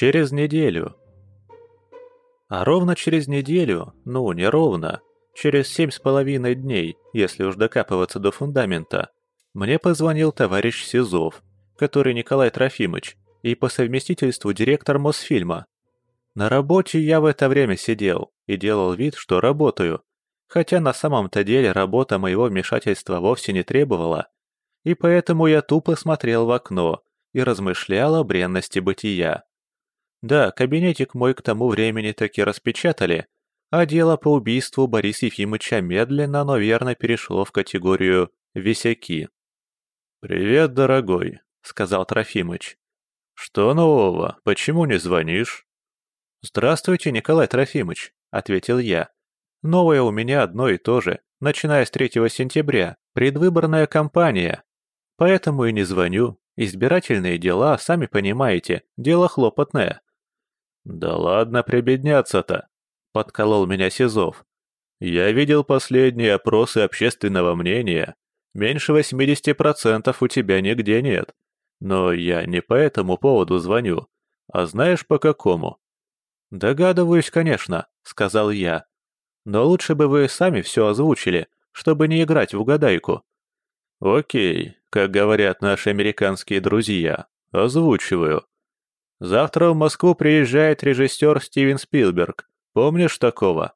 Через неделю. А ровно через неделю, ну, не ровно, через семь с половиной дней, если уж докапываться до фундамента, мне позвонил товарищ Сизов, который Николай Трофимыч, и по совместительству директор Мосфильма. На работе я в это время сидел и делал вид, что работаю, хотя на самом-то деле работа моего вмешательства вовсе не требовала, и поэтому я тупо смотрел в окно и размышлял о бренности бытия. Да, кабинетик мой к тому времени таки распечатали, а дело по убийству Бориса Ефимовича медленно, но верно перешло в категорию «висяки». «Привет, дорогой», — сказал Трофимыч. «Что нового? Почему не звонишь?» «Здравствуйте, Николай Трофимыч», — ответил я. «Новое у меня одно и то же, начиная с 3 сентября, предвыборная кампания. Поэтому и не звоню. Избирательные дела, сами понимаете, дело хлопотное». «Да ладно прибедняться-то», — подколол меня Сизов. «Я видел последние опросы общественного мнения. Меньше 80% у тебя нигде нет. Но я не по этому поводу звоню. А знаешь по какому? Догадываюсь, конечно, сказал я. Но лучше бы вы сами все озвучили, чтобы не играть в угадайку. Окей, как говорят наши американские друзья, озвучиваю. Завтра в Москву приезжает режиссер Стивен Спилберг. Помнишь такого?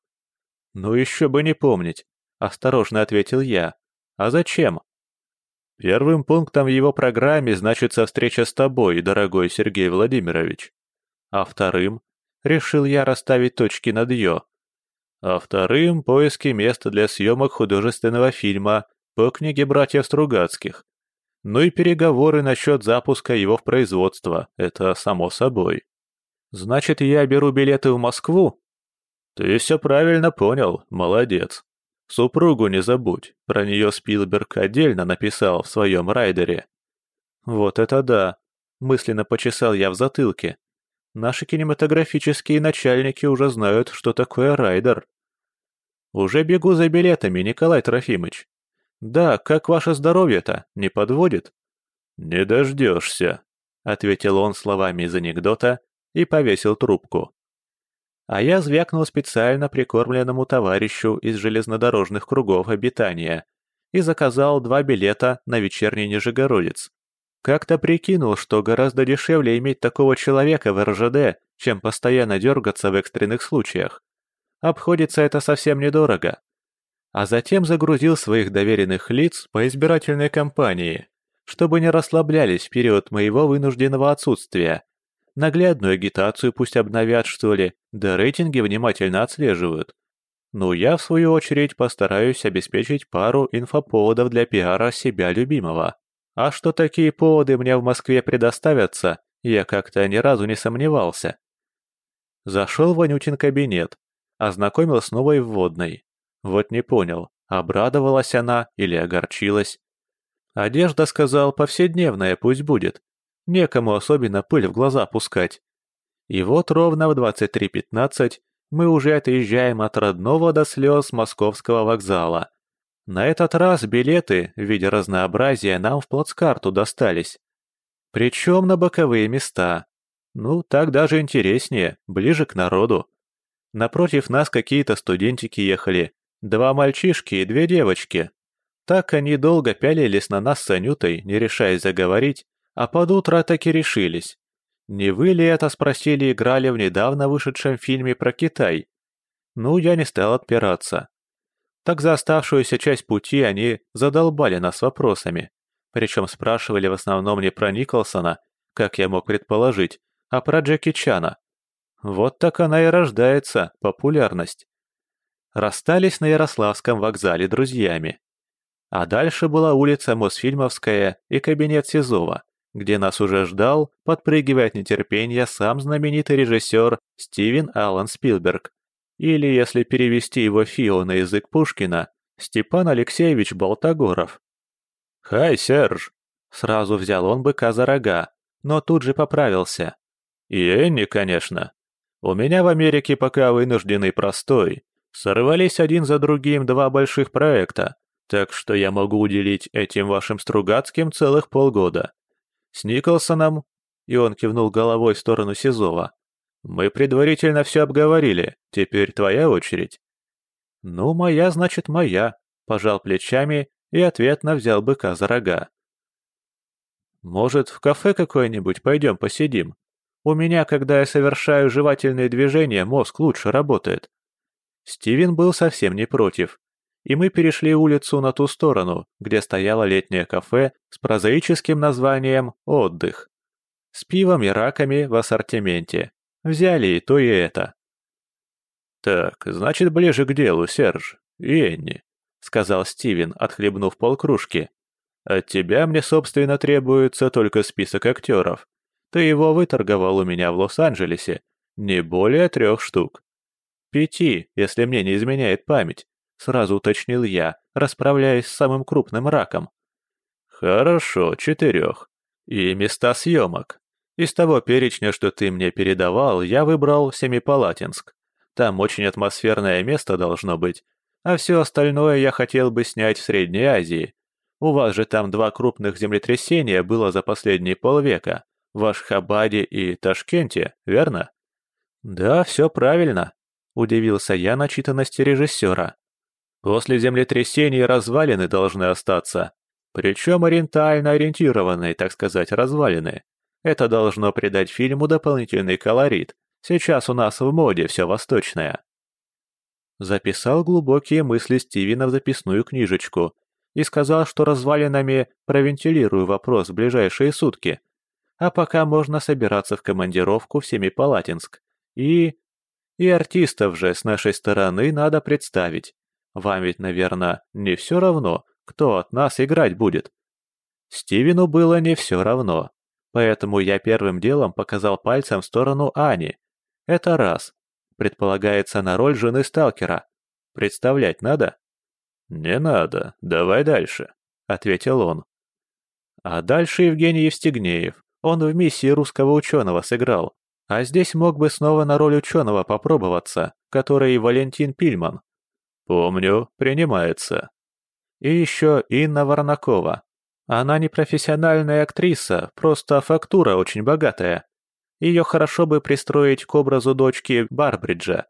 Ну еще бы не помнить, осторожно ответил я. А зачем? Первым пунктом в его программе значится встреча с тобой, дорогой Сергей Владимирович. А вторым решил я расставить точки над «ё». А вторым — поиски места для съемок художественного фильма по книге братьев Стругацких. Ну и переговоры насчет запуска его в производство, это само собой. Значит, я беру билеты в Москву? Ты все правильно понял, молодец. Супругу не забудь, про нее Спилберг отдельно написал в своем райдере. Вот это да, мысленно почесал я в затылке. Наши кинематографические начальники уже знают, что такое райдер. Уже бегу за билетами, Николай Трофимыч. Да, как ваше здоровье-то, не подводит? Не дождешься, ответил он словами из анекдота и повесил трубку. А я звякнул специально прикормленному товарищу из железнодорожных кругов обитания и заказал два билета на вечерний Нижегородец. Как-то прикинул, что гораздо дешевле иметь такого человека в РЖД, чем постоянно дергаться в экстренных случаях. Обходится это совсем недорого. А затем загрузил своих доверенных лиц по избирательной кампании, чтобы не расслаблялись в период моего вынужденного отсутствия Наглядную агитацию пусть обновят, что ли, да рейтинги внимательно отслеживают. Ну, я, в свою очередь, постараюсь обеспечить пару инфоповодов для пиара себя любимого. А что такие поводы мне в Москве предоставятся, я как-то ни разу не сомневался. Зашел в Ванютин кабинет, ознакомил с новой вводной. Вот не понял, обрадовалась она или огорчилась. Одежда, сказал, повседневная пусть будет, Некому особенно пыль в глаза пускать. И вот ровно в 23.15 мы уже отъезжаем от родного до слез московского вокзала. На этот раз билеты в виде разнообразия нам в плацкарту достались. Причем на боковые места. Ну, так даже интереснее, ближе к народу. Напротив нас какие-то студентики ехали. Два мальчишки и две девочки. Так они долго пялились на нас с Анютой, не решаясь заговорить, а под утро таки решились. Не вы ли это спросили играли в недавно вышедшем фильме про Китай? Ну, я не стал отпираться. Так за оставшуюся часть пути они задолбали нас вопросами. Причем спрашивали в основном не про Николсона, как я мог предположить, а про Джеки Чана. Вот так она и рождается, популярность. Расстались на Ярославском вокзале друзьями. А дальше была улица Мосфильмовская и кабинет Сизова где нас уже ждал, подпрыгивая от нетерпения, сам знаменитый режиссер Стивен Аллан Спилберг. Или, если перевести его фио на язык Пушкина, Степан Алексеевич Болтогоров. «Хай, Серж!» Сразу взял он быка за рога, но тут же поправился. «И Энни, конечно. У меня в Америке пока вынужденный простой. Сорвались один за другим два больших проекта, так что я могу уделить этим вашим Стругацким целых полгода. С Николсоном И он кивнул головой в сторону Сизова. «Мы предварительно все обговорили, теперь твоя очередь». «Ну, моя, значит, моя», — пожал плечами и ответно взял быка за рога. «Может, в кафе какое-нибудь пойдем посидим? У меня, когда я совершаю жевательные движения, мозг лучше работает». Стивен был совсем не против, и мы перешли улицу на ту сторону, где стояло летнее кафе с прозаическим названием «Отдых». С пивом и раками в ассортименте. Взяли и то, и это. «Так, значит, ближе к делу, Серж. И Энни», — сказал Стивен, отхлебнув полкружки. «От тебя мне, собственно, требуется только список актеров. Ты его выторговал у меня в Лос-Анджелесе. Не более трех штук. Пяти, если мне не изменяет память», — сразу уточнил я, расправляясь с самым крупным раком. «Хорошо, четырех. И места съемок. Из того перечня, что ты мне передавал, я выбрал Семипалатинск. Там очень атмосферное место должно быть. А все остальное я хотел бы снять в Средней Азии. У вас же там два крупных землетрясения было за последние полвека. В Ашхабаде и Ташкенте, верно? Да, все правильно. Удивился я начитанности режиссера. После землетрясений развалины должны остаться. Причем ориентально ориентированные, так сказать, развалины. Это должно придать фильму дополнительный колорит, Сейчас у нас в моде все восточное». Записал глубокие мысли Стивена в записную книжечку и сказал, что развалинами провентилирую вопрос в ближайшие сутки. А пока можно собираться в командировку в Семипалатинск. И... И артистов же с нашей стороны надо представить. Вам ведь, наверное, не все равно, кто от нас играть будет. Стивену было не все равно, поэтому я первым делом показал пальцем в сторону Ани, это раз. Предполагается на роль жены сталкера. Представлять надо? Не надо, давай дальше, ответил он. А дальше Евгений Евстигнеев. Он в миссии русского ученого сыграл. А здесь мог бы снова на роль ученого попробоваться, который Валентин Пильман. Помню, принимается. И еще Инна Варнакова. Она не профессиональная актриса, просто фактура очень богатая. Ее хорошо бы пристроить к образу дочки Барбриджа,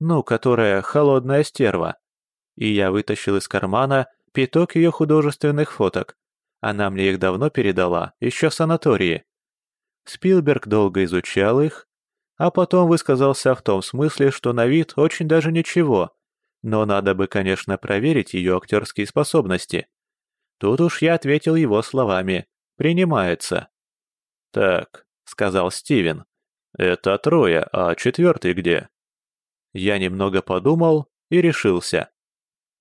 ну, которая холодная стерва. И я вытащил из кармана пяток ее художественных фоток. Она мне их давно передала, еще в санатории. Спилберг долго изучал их, а потом высказался в том смысле, что на вид очень даже ничего, но надо бы, конечно, проверить ее актерские способности. Тут уж я ответил его словами «принимается». Так, — сказал Стивен. «Это трое, а четвертый где?» Я немного подумал и решился.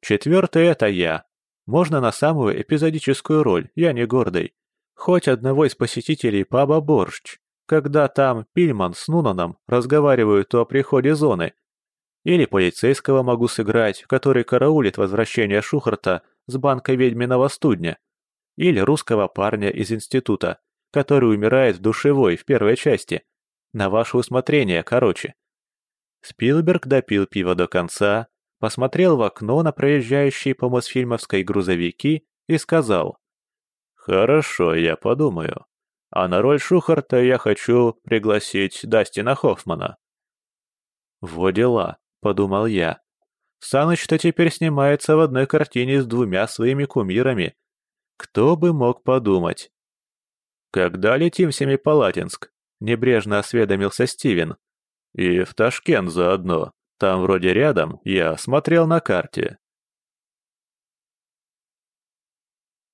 Четвертый — это я. Можно на самую эпизодическую роль, я не гордый. Хоть одного из посетителей паба «Борщ», когда там Пильман с Нунаном разговаривают о приходе зоны. Или полицейского могу сыграть, который караулит возвращение Шухарта с банка ведьминого студня. Или русского парня из института, который умирает в душевой в первой части. На ваше усмотрение, короче. Спилберг допил пиво до конца, посмотрел в окно на проезжающие по Мосфильмовской грузовики и сказал. «Хорошо, я подумаю. А на роль Шухарта я хочу пригласить Дастина Хоффмана». «Во дела», — подумал я. Саныч-то теперь снимается в одной картине с двумя своими кумирами. Кто бы мог подумать? «Когда летим в Семипалатинск?» — небрежно осведомился Стивен. «И в Ташкент заодно. Там вроде рядом, я смотрел на карте.